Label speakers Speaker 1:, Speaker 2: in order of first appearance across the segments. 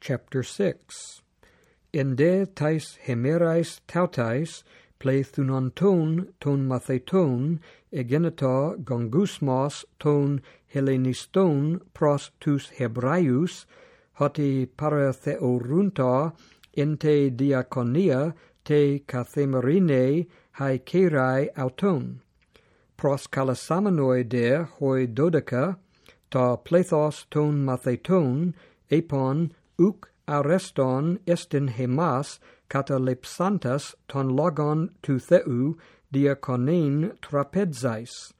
Speaker 1: chapter 6. Ende tais hemerais tautais pleithunonton ton matheton egenita gongusmos ton helleniston pros tus hebraius hoti paratheorunta ente diaconia te kathemerine haikerai auton pros kalasamanoi de hoi dodeca ta plethos ton matheton epon uc areston estin hemas catalepsantas ton logon tu theou diaconin trapezais.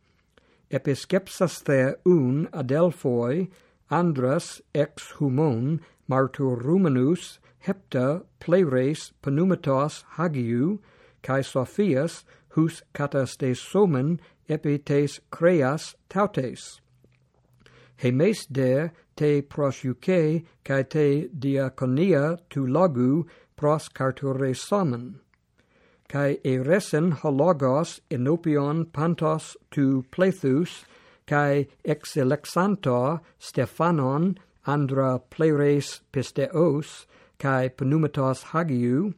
Speaker 1: Episkepsas the un adelphoi, Andras ex humon marturuminus hepta pleires pneumatos hagiu, cae Sophias, hus cataste somen epites creas tautes. Hemes de te prosuke kai te diaconia tu logu pros carture samen kai eresen hologos enopion pantos tu plethus kai ex elexanta stephanon andra pleres pisteos kai pneumatos hagiu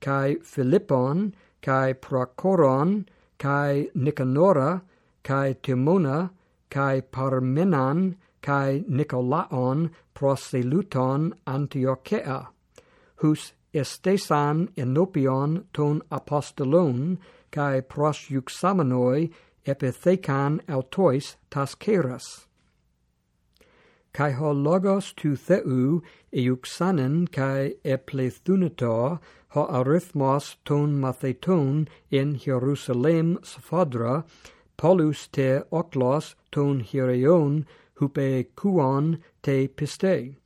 Speaker 1: kai philippon kai procoron kai nicanora kai timona kai parmenan kai Nicolaon proseluton Antiochea, hus estesan enopion ton apostolon, kai pros euxamenoi epithecan autois tasceras. Kai ho logos tu theu euxanen kai eplethunito ho arithmos ton matheton in Jerusalem sphadra, polus te oklos ton hiereon hupe kuon te piste.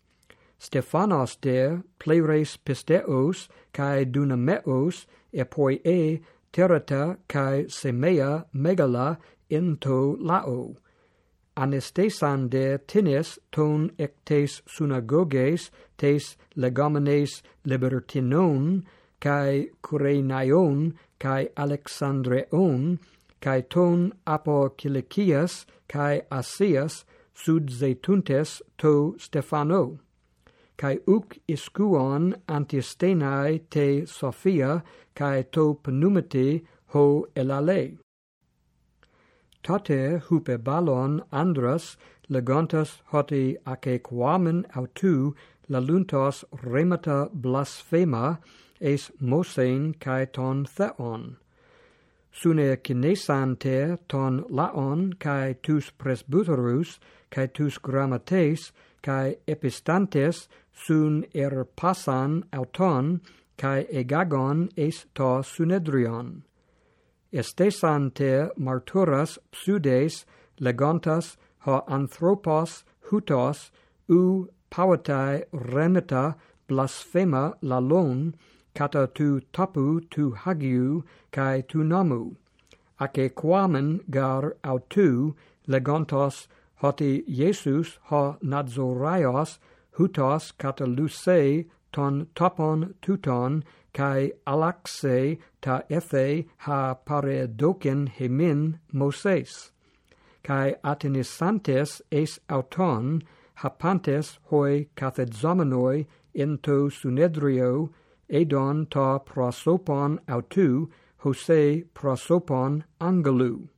Speaker 1: Stephanos de pleires pisteos kai dunameos e poi e terata kai semea megala into lao. Anestesan de tinis ton ectes synagoges tes legomenes libertinon kai kurenaion kai Alexandreon kai ton apo Kilikias kai Asias sud zeituntes to Stefano, cae uc iscuon antistenae te Sophia, cae to pneumati ho elale. Tate hupe balon andras legontas hoti ace quamen autu laluntos remata blasphema es mosein cae ton theon sune kinesante ton laon kai tus presbyterus kai tus grammates kai epistantes sun er passan auton kai egagon es to sunedrion. Estesante marturas pseudes legontas ho anthropos hutos u pautai remeta blasphema lalon kata tu tapu tu hagiu kai tu namu. Ake quamen gar autu legontos hoti Jesus ha Nazoraios hutos kata luce ton topon tuton kai alaxe ta ethe ha paredoken hemin Moses kai atenisantes es auton hapantes hoi cathedzomenoi into sunedrio Edon ta prosopon autu, Jose prosopon angelou.